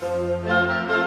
Música